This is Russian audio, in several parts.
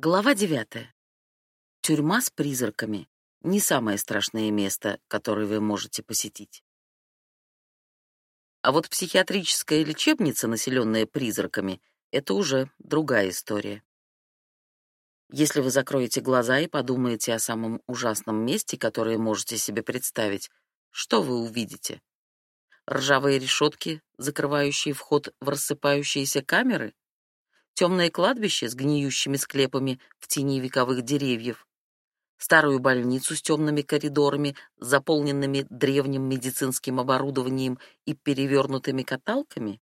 Глава 9. Тюрьма с призраками — не самое страшное место, которое вы можете посетить. А вот психиатрическая лечебница, населенная призраками, это уже другая история. Если вы закроете глаза и подумаете о самом ужасном месте, которое можете себе представить, что вы увидите? Ржавые решетки, закрывающие вход в рассыпающиеся камеры — темное кладбище с гниющими склепами в тени вековых деревьев, старую больницу с темными коридорами, заполненными древним медицинским оборудованием и перевернутыми каталками?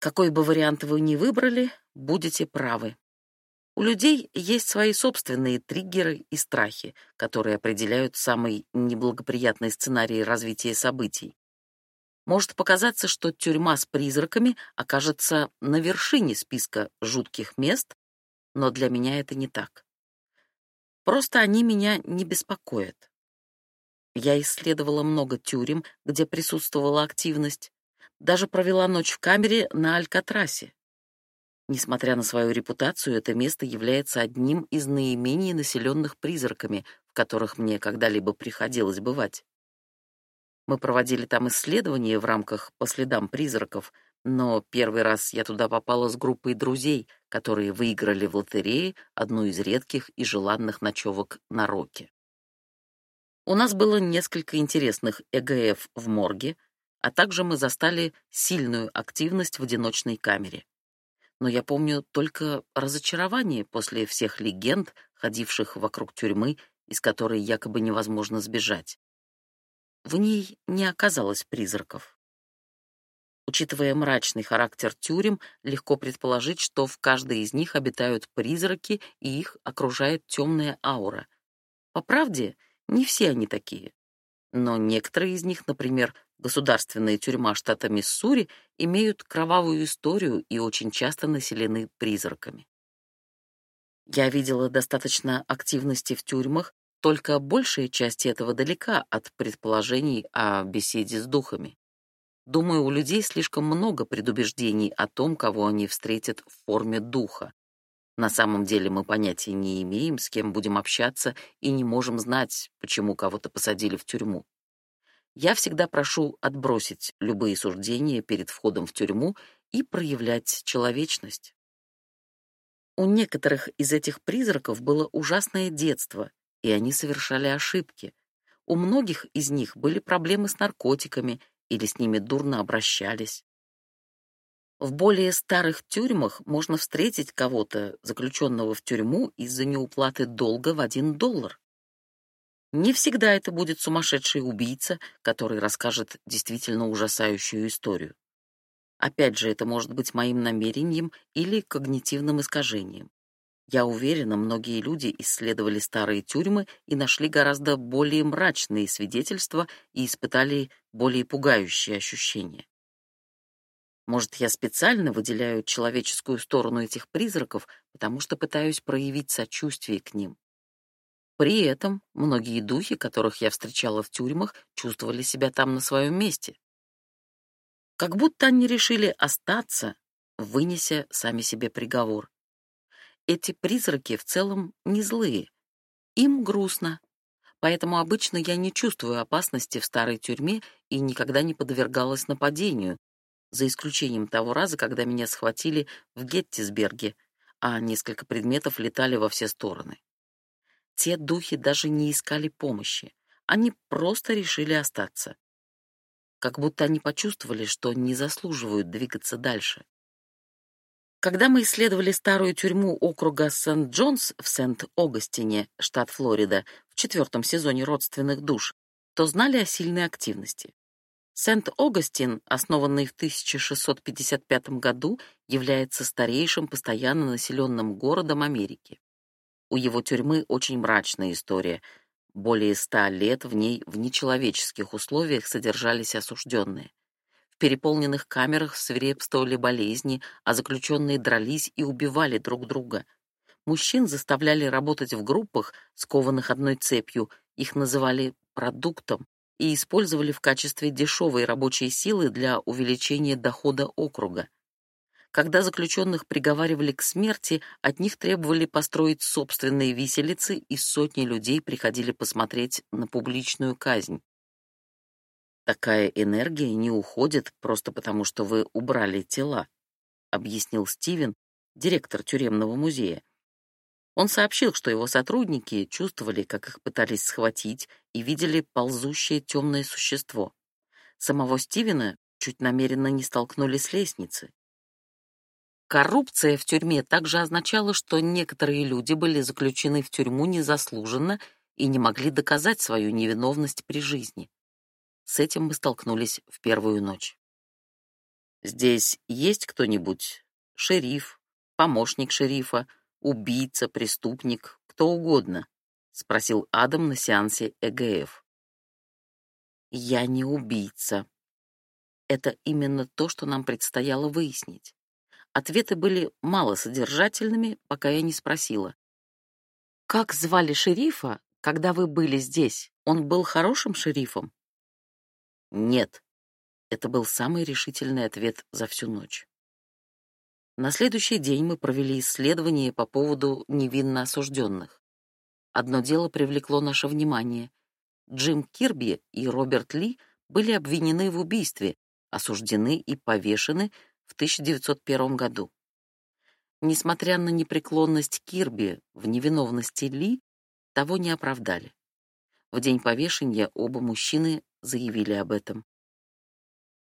Какой бы вариант вы ни выбрали, будете правы. У людей есть свои собственные триггеры и страхи, которые определяют самые неблагоприятные сценарии развития событий может показаться, что тюрьма с призраками окажется на вершине списка жутких мест, но для меня это не так. Просто они меня не беспокоят. Я исследовала много тюрем, где присутствовала активность, даже провела ночь в камере на Алькатрасе. Несмотря на свою репутацию, это место является одним из наименее населенных призраками, в которых мне когда-либо приходилось бывать. Мы проводили там исследования в рамках «По следам призраков», но первый раз я туда попала с группой друзей, которые выиграли в лотерее одну из редких и желанных ночевок на Роке. У нас было несколько интересных ЭГФ в морге, а также мы застали сильную активность в одиночной камере. Но я помню только разочарование после всех легенд, ходивших вокруг тюрьмы, из которой якобы невозможно сбежать. В ней не оказалось призраков. Учитывая мрачный характер тюрем, легко предположить, что в каждой из них обитают призраки и их окружает темная аура. По правде, не все они такие. Но некоторые из них, например, государственная тюрьма штата Миссури, имеют кровавую историю и очень часто населены призраками. Я видела достаточно активности в тюрьмах, только большая часть этого далека от предположений о беседе с духами. Думаю, у людей слишком много предубеждений о том, кого они встретят в форме духа. На самом деле мы понятия не имеем, с кем будем общаться, и не можем знать, почему кого-то посадили в тюрьму. Я всегда прошу отбросить любые суждения перед входом в тюрьму и проявлять человечность. У некоторых из этих призраков было ужасное детство, и они совершали ошибки. У многих из них были проблемы с наркотиками или с ними дурно обращались. В более старых тюрьмах можно встретить кого-то, заключенного в тюрьму из-за неуплаты долга в один доллар. Не всегда это будет сумасшедший убийца, который расскажет действительно ужасающую историю. Опять же, это может быть моим намерением или когнитивным искажением. Я уверена, многие люди исследовали старые тюрьмы и нашли гораздо более мрачные свидетельства и испытали более пугающие ощущения. Может, я специально выделяю человеческую сторону этих призраков, потому что пытаюсь проявить сочувствие к ним. При этом многие духи, которых я встречала в тюрьмах, чувствовали себя там на своем месте. Как будто они решили остаться, вынеся сами себе приговор. Эти призраки в целом не злые. Им грустно. Поэтому обычно я не чувствую опасности в старой тюрьме и никогда не подвергалась нападению, за исключением того раза, когда меня схватили в Геттисберге, а несколько предметов летали во все стороны. Те духи даже не искали помощи. Они просто решили остаться. Как будто они почувствовали, что не заслуживают двигаться дальше. Когда мы исследовали старую тюрьму округа Сент-Джонс в Сент-Огастине, штат Флорида, в четвертом сезоне «Родственных душ», то знали о сильной активности. Сент-Огастин, основанный в 1655 году, является старейшим постоянно населенным городом Америки. У его тюрьмы очень мрачная история. Более ста лет в ней в нечеловеческих условиях содержались осужденные. В переполненных камерах свирепствовали болезни, а заключенные дрались и убивали друг друга. Мужчин заставляли работать в группах, скованных одной цепью, их называли «продуктом», и использовали в качестве дешевой рабочей силы для увеличения дохода округа. Когда заключенных приговаривали к смерти, от них требовали построить собственные виселицы, и сотни людей приходили посмотреть на публичную казнь. Такая энергия не уходит просто потому, что вы убрали тела, объяснил Стивен, директор тюремного музея. Он сообщил, что его сотрудники чувствовали, как их пытались схватить, и видели ползущее темное существо. Самого Стивена чуть намеренно не столкнули с лестницы. Коррупция в тюрьме также означала, что некоторые люди были заключены в тюрьму незаслуженно и не могли доказать свою невиновность при жизни. С этим мы столкнулись в первую ночь. Здесь есть кто-нибудь? Шериф, помощник шерифа, убийца, преступник, кто угодно, спросил Адам на сеансе ЭГФ. Я не убийца. Это именно то, что нам предстояло выяснить. Ответы были малосодержательными, пока я не спросила. Как звали шерифа, когда вы были здесь? Он был хорошим шерифом? «Нет». Это был самый решительный ответ за всю ночь. На следующий день мы провели исследование по поводу невинно осужденных. Одно дело привлекло наше внимание. Джим Кирби и Роберт Ли были обвинены в убийстве, осуждены и повешены в 1901 году. Несмотря на непреклонность Кирби в невиновности Ли, того не оправдали. В день повешения оба мужчины заявили об этом.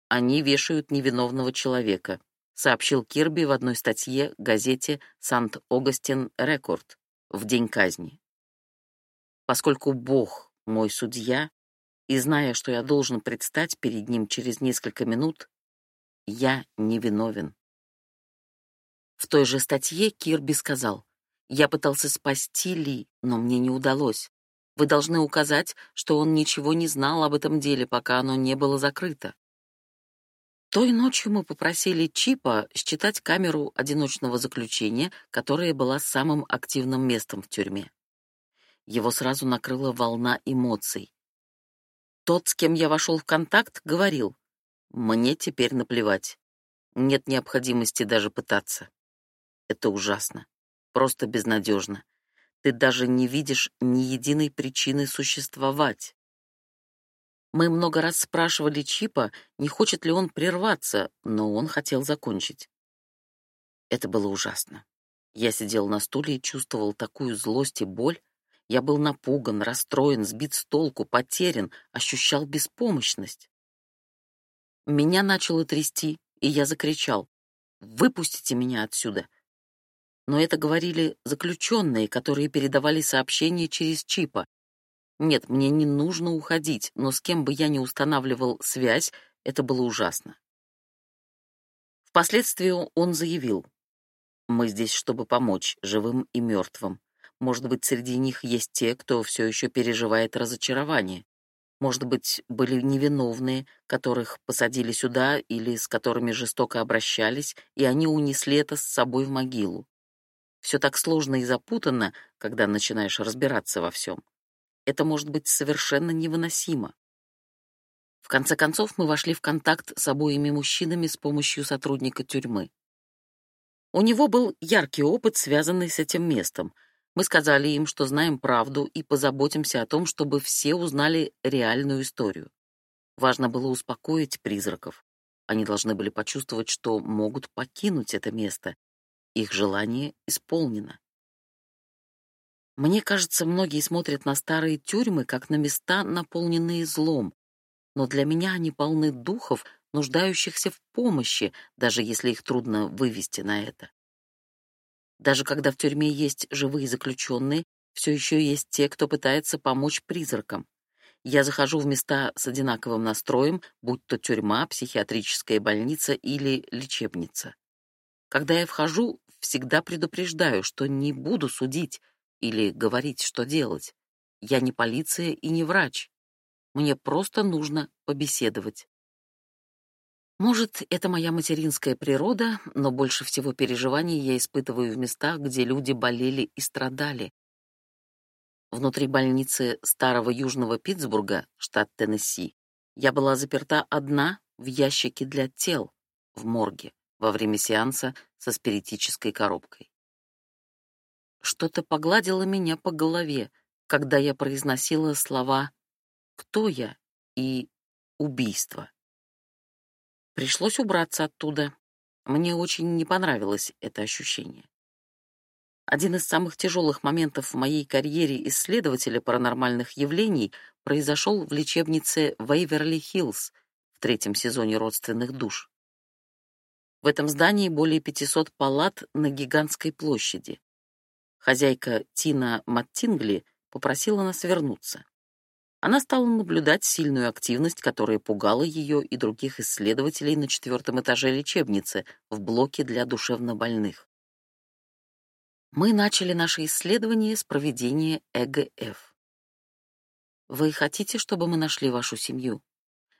«Они вешают невиновного человека», сообщил Кирби в одной статье газете «Сант-Огастин Рекорд» в день казни. «Поскольку Бог мой судья, и зная, что я должен предстать перед ним через несколько минут, я невиновен». В той же статье Кирби сказал, «Я пытался спасти Ли, но мне не удалось. Вы должны указать, что он ничего не знал об этом деле, пока оно не было закрыто. Той ночью мы попросили Чипа считать камеру одиночного заключения, которая была самым активным местом в тюрьме. Его сразу накрыла волна эмоций. Тот, с кем я вошел в контакт, говорил, «Мне теперь наплевать. Нет необходимости даже пытаться. Это ужасно. Просто безнадежно. Ты даже не видишь ни единой причины существовать. Мы много раз спрашивали Чипа, не хочет ли он прерваться, но он хотел закончить. Это было ужасно. Я сидел на стуле и чувствовал такую злость и боль. Я был напуган, расстроен, сбит с толку, потерян, ощущал беспомощность. Меня начало трясти, и я закричал. «Выпустите меня отсюда! но это говорили заключенные, которые передавали сообщения через чипа. Нет, мне не нужно уходить, но с кем бы я ни устанавливал связь, это было ужасно. Впоследствии он заявил, «Мы здесь, чтобы помочь живым и мертвым. Может быть, среди них есть те, кто все еще переживает разочарование. Может быть, были невиновные, которых посадили сюда или с которыми жестоко обращались, и они унесли это с собой в могилу. Все так сложно и запутанно, когда начинаешь разбираться во всем. Это может быть совершенно невыносимо. В конце концов, мы вошли в контакт с обоими мужчинами с помощью сотрудника тюрьмы. У него был яркий опыт, связанный с этим местом. Мы сказали им, что знаем правду и позаботимся о том, чтобы все узнали реальную историю. Важно было успокоить призраков. Они должны были почувствовать, что могут покинуть это место, их желание исполнено. Мне кажется, многие смотрят на старые тюрьмы как на места, наполненные злом, но для меня они полны духов, нуждающихся в помощи, даже если их трудно вывести на это. Даже когда в тюрьме есть живые заключенные, все еще есть те, кто пытается помочь призракам. Я захожу в места с одинаковым настроем, будь то тюрьма, психиатрическая больница или лечебница. Когда я вхожу, всегда предупреждаю, что не буду судить или говорить, что делать. Я не полиция и не врач. Мне просто нужно побеседовать. Может, это моя материнская природа, но больше всего переживаний я испытываю в местах, где люди болели и страдали. Внутри больницы старого южного Питтсбурга, штат Теннесси, я была заперта одна в ящике для тел в морге во время сеанса со спиритической коробкой. Что-то погладило меня по голове, когда я произносила слова «Кто я?» и «Убийство». Пришлось убраться оттуда. Мне очень не понравилось это ощущение. Один из самых тяжелых моментов в моей карьере исследователя паранормальных явлений произошел в лечебнице Вейверли-Хиллз в третьем сезоне «Родственных душ». В этом здании более 500 палат на гигантской площади. Хозяйка Тина Маттингли попросила нас вернуться. Она стала наблюдать сильную активность, которая пугала ее и других исследователей на четвертом этаже лечебницы в блоке для душевнобольных. Мы начали наше исследование с проведения ЭГФ. Вы хотите, чтобы мы нашли вашу семью?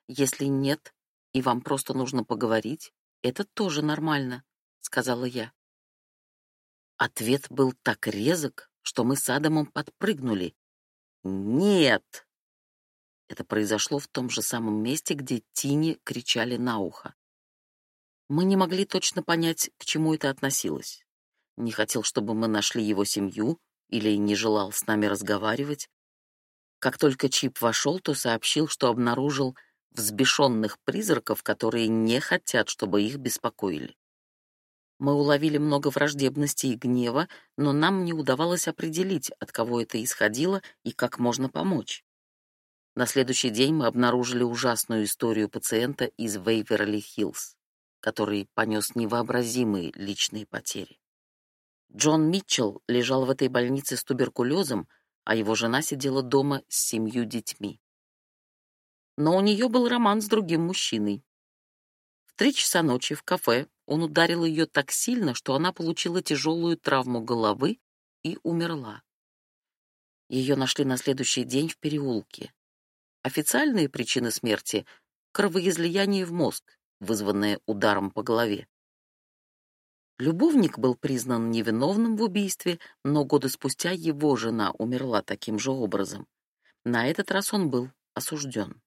Если нет, и вам просто нужно поговорить, это тоже нормально», — сказала я. Ответ был так резок, что мы с Адамом подпрыгнули. «Нет!» Это произошло в том же самом месте, где Тини кричали на ухо. Мы не могли точно понять, к чему это относилось. Не хотел, чтобы мы нашли его семью, или не желал с нами разговаривать. Как только Чип вошел, то сообщил, что обнаружил взбешенных призраков, которые не хотят, чтобы их беспокоили. Мы уловили много враждебности и гнева, но нам не удавалось определить, от кого это исходило и как можно помочь. На следующий день мы обнаружили ужасную историю пациента из Вейверли-Хиллз, который понес невообразимые личные потери. Джон Митчелл лежал в этой больнице с туберкулезом, а его жена сидела дома с семью детьми но у нее был роман с другим мужчиной. В три часа ночи в кафе он ударил ее так сильно, что она получила тяжелую травму головы и умерла. Ее нашли на следующий день в переулке. Официальные причины смерти — кровоизлияние в мозг, вызванное ударом по голове. Любовник был признан невиновным в убийстве, но годы спустя его жена умерла таким же образом. На этот раз он был осужден.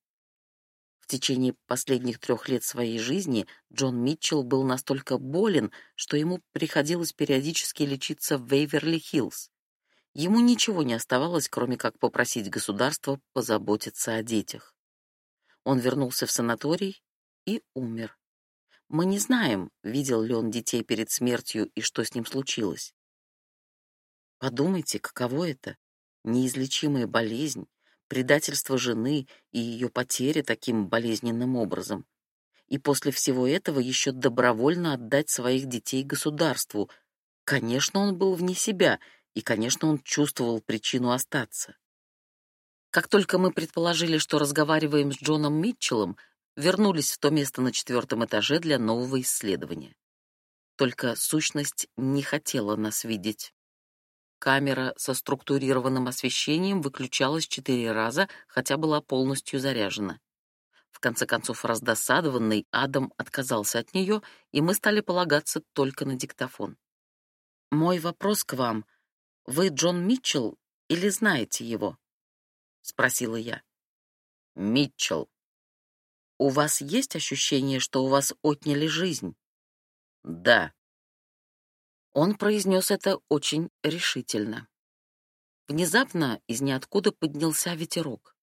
В течение последних трех лет своей жизни Джон Митчелл был настолько болен, что ему приходилось периодически лечиться в Вейверли-Хиллз. Ему ничего не оставалось, кроме как попросить государство позаботиться о детях. Он вернулся в санаторий и умер. Мы не знаем, видел ли он детей перед смертью и что с ним случилось. Подумайте, каково это неизлечимая болезнь, предательство жены и ее потери таким болезненным образом. И после всего этого еще добровольно отдать своих детей государству. Конечно, он был вне себя, и, конечно, он чувствовал причину остаться. Как только мы предположили, что разговариваем с Джоном Митчеллом, вернулись в то место на четвертом этаже для нового исследования. Только сущность не хотела нас видеть. Камера со структурированным освещением выключалась четыре раза, хотя была полностью заряжена. В конце концов, раздосадованный, Адам отказался от нее, и мы стали полагаться только на диктофон. «Мой вопрос к вам. Вы Джон Митчелл или знаете его?» — спросила я. «Митчелл». «У вас есть ощущение, что у вас отняли жизнь?» «Да», он произнес это очень решительно. Внезапно из ниоткуда поднялся ветерок.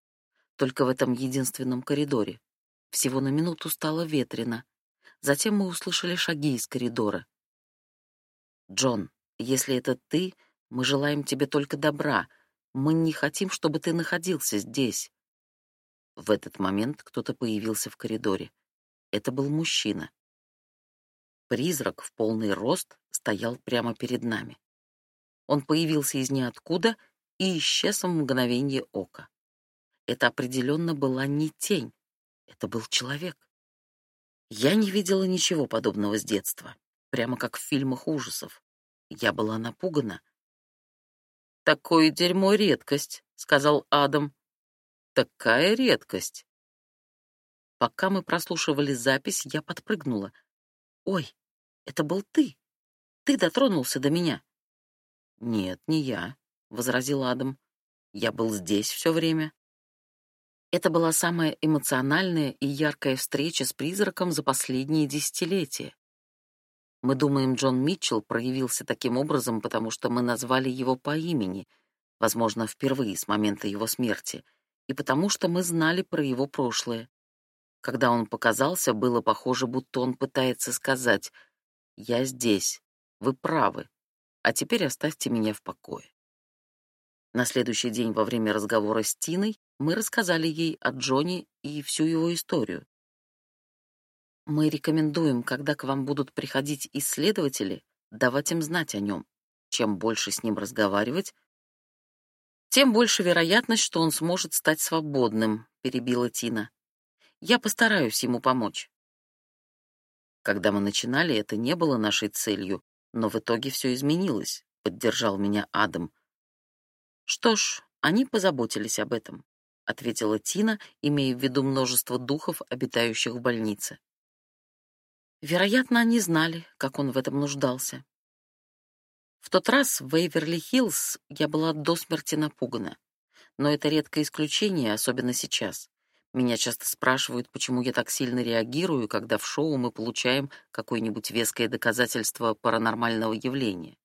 Только в этом единственном коридоре. Всего на минуту стало ветрено. Затем мы услышали шаги из коридора. «Джон, если это ты, мы желаем тебе только добра. Мы не хотим, чтобы ты находился здесь». В этот момент кто-то появился в коридоре. Это был мужчина. Призрак в полный рост стоял прямо перед нами. Он появился из ниоткуда и исчез в мгновение ока. Это определенно была не тень, это был человек. Я не видела ничего подобного с детства, прямо как в фильмах ужасов. Я была напугана. «Такое дерьмо — редкость», — сказал Адам. «Такая редкость». Пока мы прослушивали запись, я подпрыгнула. «Ой, это был ты. Ты дотронулся до меня. Нет, не я, возразил Адам. Я был здесь все время. Это была самая эмоциональная и яркая встреча с призраком за последние десятилетия. Мы думаем, Джон Митчелл проявился таким образом, потому что мы назвали его по имени, возможно, впервые с момента его смерти, и потому что мы знали про его прошлое. Когда он показался, было похоже, будто он пытается сказать я здесь. Вы правы. А теперь оставьте меня в покое. На следующий день во время разговора с Тиной мы рассказали ей о Джонни и всю его историю. Мы рекомендуем, когда к вам будут приходить исследователи, давать им знать о нем. Чем больше с ним разговаривать, тем больше вероятность, что он сможет стать свободным, перебила Тина. Я постараюсь ему помочь. Когда мы начинали, это не было нашей целью, но в итоге все изменилось, поддержал меня Адам. Что ж, они позаботились об этом, ответила Тина, имея в виду множество духов, обитающих в больнице. Вероятно, они знали, как он в этом нуждался. В тот раз в Вейверли-Хиллз я была до смерти напугана, но это редкое исключение, особенно сейчас. Меня часто спрашивают, почему я так сильно реагирую, когда в шоу мы получаем какое-нибудь веское доказательство паранормального явления.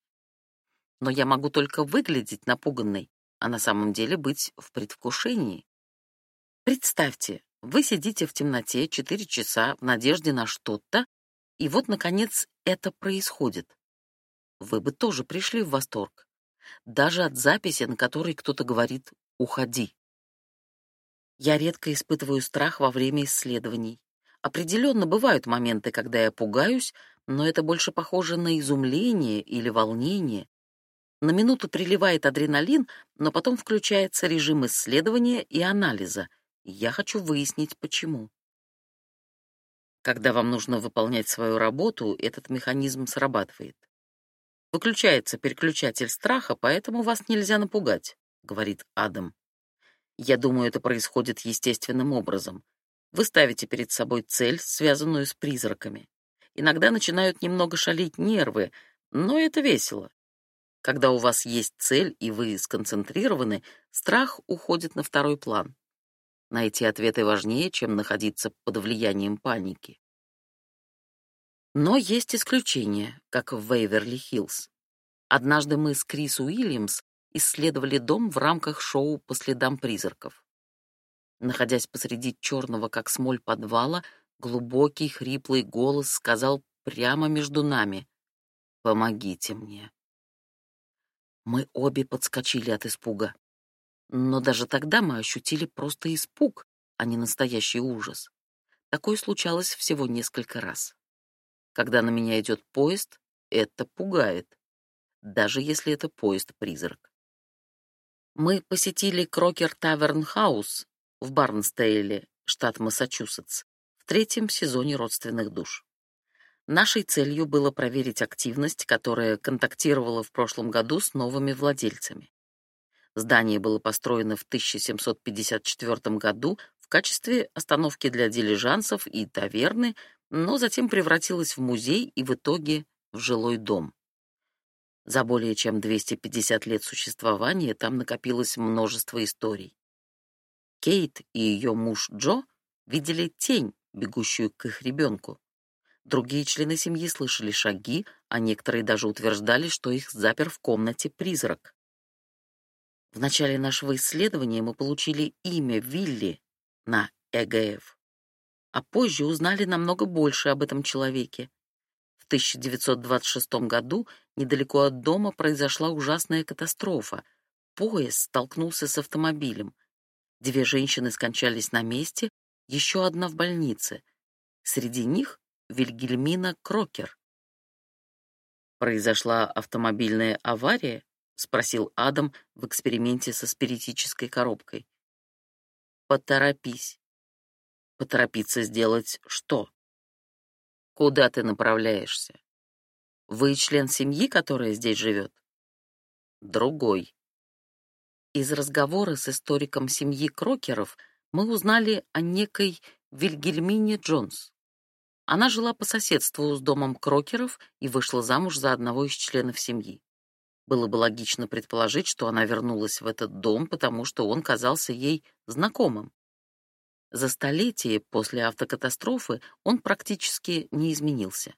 Но я могу только выглядеть напуганной, а на самом деле быть в предвкушении. Представьте, вы сидите в темноте 4 часа в надежде на что-то, и вот, наконец, это происходит. Вы бы тоже пришли в восторг. Даже от записи, на которой кто-то говорит «уходи». Я редко испытываю страх во время исследований. Определенно бывают моменты, когда я пугаюсь, но это больше похоже на изумление или волнение. На минуту приливает адреналин, но потом включается режим исследования и анализа. Я хочу выяснить, почему. Когда вам нужно выполнять свою работу, этот механизм срабатывает. Выключается переключатель страха, поэтому вас нельзя напугать, говорит Адам. Я думаю, это происходит естественным образом. Вы ставите перед собой цель, связанную с призраками. Иногда начинают немного шалить нервы, но это весело. Когда у вас есть цель и вы сконцентрированы, страх уходит на второй план. Найти ответы важнее, чем находиться под влиянием паники. Но есть исключения, как в Вейверли-Хиллз. Однажды мы с Крис Уильямс исследовали дом в рамках шоу «По следам призраков». Находясь посреди черного, как смоль, подвала, глубокий хриплый голос сказал прямо между нами «Помогите мне». Мы обе подскочили от испуга. Но даже тогда мы ощутили просто испуг, а не настоящий ужас. Такое случалось всего несколько раз. Когда на меня идет поезд, это пугает, даже если это поезд-призрак. Мы посетили Крокер Таверн Хаус в Барнстейле, штат Массачусетс, в третьем сезоне «Родственных душ». Нашей целью было проверить активность, которая контактировала в прошлом году с новыми владельцами. Здание было построено в 1754 году в качестве остановки для дилижансов и таверны, но затем превратилось в музей и в итоге в жилой дом. За более чем 250 лет существования там накопилось множество историй. Кейт и ее муж Джо видели тень, бегущую к их ребенку. Другие члены семьи слышали шаги, а некоторые даже утверждали, что их запер в комнате призрак. В начале нашего исследования мы получили имя Вилли на ЭГФ, а позже узнали намного больше об этом человеке. В 1926 году Недалеко от дома произошла ужасная катастрофа. Поезд столкнулся с автомобилем. Две женщины скончались на месте, еще одна в больнице. Среди них Вильгельмина Крокер. Произошла автомобильная авария, спросил Адам в эксперименте со спиритической коробкой. Поторопись. Поторопиться сделать что? Куда ты направляешься? Вы член семьи, которая здесь живет? Другой. Из разговора с историком семьи Крокеров мы узнали о некой Вильгельмине Джонс. Она жила по соседству с домом Крокеров и вышла замуж за одного из членов семьи. Было бы логично предположить, что она вернулась в этот дом, потому что он казался ей знакомым. За столетие после автокатастрофы он практически не изменился.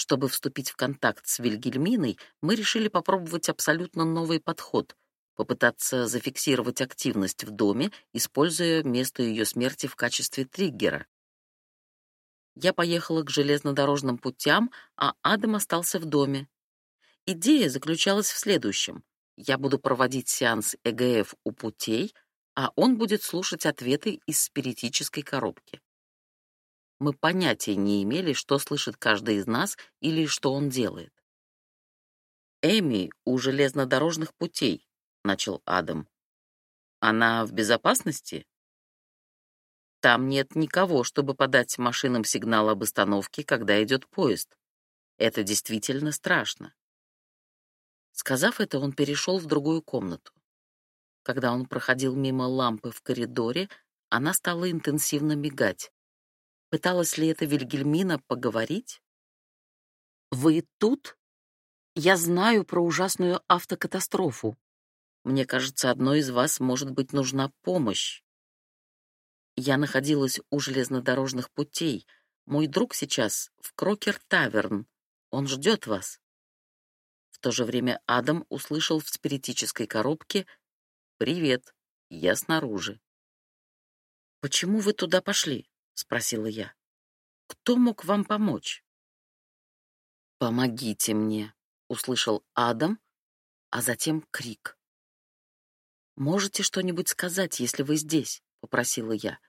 Чтобы вступить в контакт с Вильгельминой, мы решили попробовать абсолютно новый подход — попытаться зафиксировать активность в доме, используя место ее смерти в качестве триггера. Я поехала к железнодорожным путям, а Адам остался в доме. Идея заключалась в следующем. Я буду проводить сеанс ЭГФ у путей, а он будет слушать ответы из спиритической коробки мы понятия не имели, что слышит каждый из нас или что он делает. «Эми у железнодорожных путей», — начал Адам. «Она в безопасности?» «Там нет никого, чтобы подать машинам сигнал об остановке, когда идет поезд. Это действительно страшно». Сказав это, он перешел в другую комнату. Когда он проходил мимо лампы в коридоре, она стала интенсивно мигать. Пыталась ли это Вильгельмина поговорить? «Вы тут? Я знаю про ужасную автокатастрофу. Мне кажется, одной из вас может быть нужна помощь. Я находилась у железнодорожных путей. Мой друг сейчас в Крокер-таверн. Он ждет вас». В то же время Адам услышал в спиритической коробке «Привет, я снаружи». «Почему вы туда пошли?» спросила я. Кто мог вам помочь? Помогите мне, услышал Адам, а затем крик. Можете что-нибудь сказать, если вы здесь, попросила я.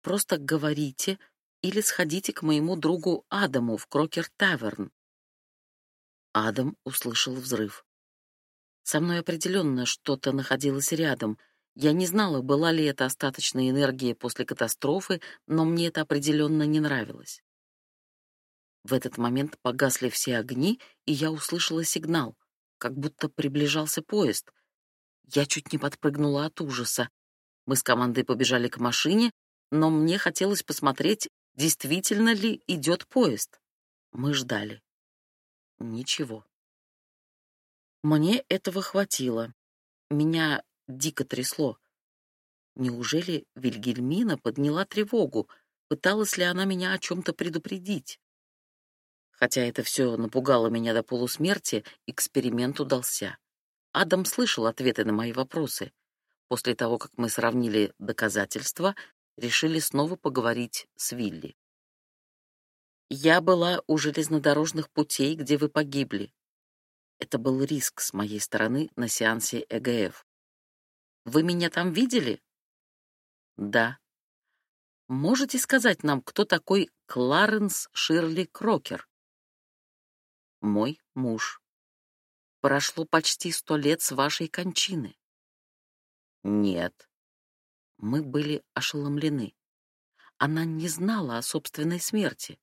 Просто говорите или сходите к моему другу Адаму в Крокер Таверн. Адам услышал взрыв. Со мной определенно что-то находилось рядом — я не знала, была ли это остаточная энергия после катастрофы, но мне это определенно не нравилось. В этот момент погасли все огни, и я услышала сигнал, как будто приближался поезд. Я чуть не подпрыгнула от ужаса. Мы с командой побежали к машине, но мне хотелось посмотреть, действительно ли идет поезд. Мы ждали. Ничего. Мне этого хватило. Меня дико трясло. Неужели Вильгельмина подняла тревогу? Пыталась ли она меня о чем-то предупредить? Хотя это все напугало меня до полусмерти, эксперимент удался. Адам слышал ответы на мои вопросы. После того, как мы сравнили доказательства, решили снова поговорить с Вилли. «Я была у железнодорожных путей, где вы погибли». Это был риск с моей стороны на сеансе ЭГФ. Вы меня там видели? Да. Можете сказать нам, кто такой Кларенс Ширли Крокер? Мой муж. Прошло почти сто лет с вашей кончины. Нет. Мы были ошеломлены. Она не знала о собственной смерти.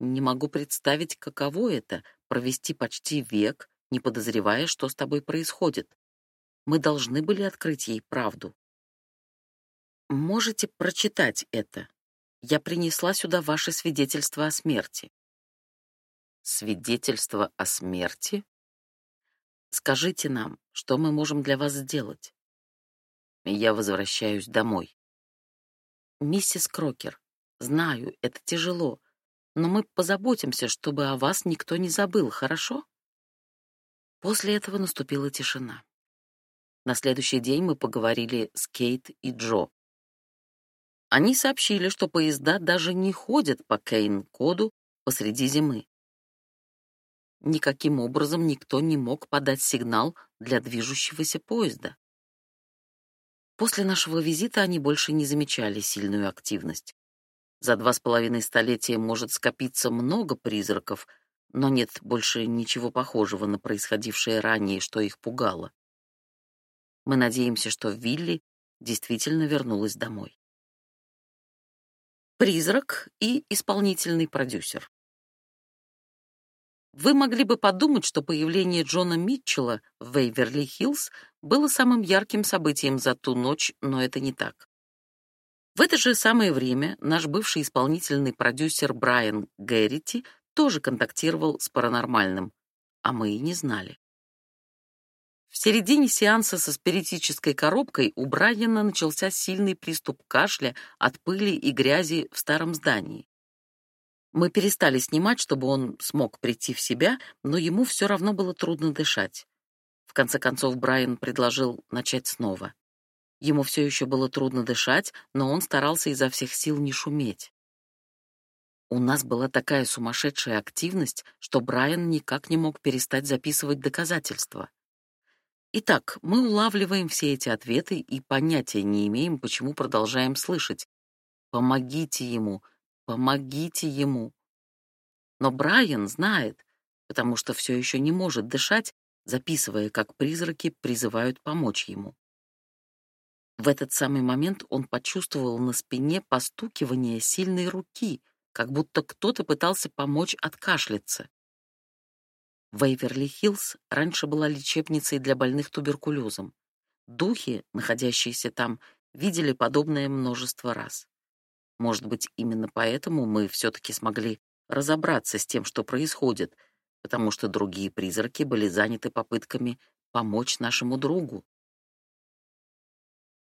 Не могу представить, каково это провести почти век, не подозревая, что с тобой происходит. Мы должны были открыть ей правду. Можете прочитать это. Я принесла сюда ваше свидетельство о смерти. Свидетельство о смерти? Скажите нам, что мы можем для вас сделать? Я возвращаюсь домой. Миссис Крокер, знаю, это тяжело, но мы позаботимся, чтобы о вас никто не забыл, хорошо? После этого наступила тишина. На следующий день мы поговорили с Кейт и Джо. Они сообщили, что поезда даже не ходят по Кейн-коду посреди зимы. Никаким образом никто не мог подать сигнал для движущегося поезда. После нашего визита они больше не замечали сильную активность. За два с половиной столетия может скопиться много призраков, но нет больше ничего похожего на происходившее ранее, что их пугало. Мы надеемся, что Вилли действительно вернулась домой. Призрак и исполнительный продюсер. Вы могли бы подумать, что появление Джона Митчелла в Вейверли-Хиллз было самым ярким событием за ту ночь, но это не так. В это же самое время наш бывший исполнительный продюсер Брайан Гэррити тоже контактировал с паранормальным, а мы и не знали. В середине сеанса со спиритической коробкой у Брайана начался сильный приступ кашля от пыли и грязи в старом здании. Мы перестали снимать, чтобы он смог прийти в себя, но ему все равно было трудно дышать. В конце концов Брайан предложил начать снова. Ему все еще было трудно дышать, но он старался изо всех сил не шуметь. У нас была такая сумасшедшая активность, что Брайан никак не мог перестать записывать доказательства. Итак, мы улавливаем все эти ответы и понятия не имеем, почему продолжаем слышать. «Помогите ему! Помогите ему!» Но Брайан знает, потому что все еще не может дышать, записывая, как призраки призывают помочь ему. В этот самый момент он почувствовал на спине постукивание сильной руки, как будто кто-то пытался помочь откашляться. Вейверли-Хиллз раньше была лечебницей для больных туберкулезом. Духи, находящиеся там, видели подобное множество раз. Может быть, именно поэтому мы все-таки смогли разобраться с тем, что происходит, потому что другие призраки были заняты попытками помочь нашему другу.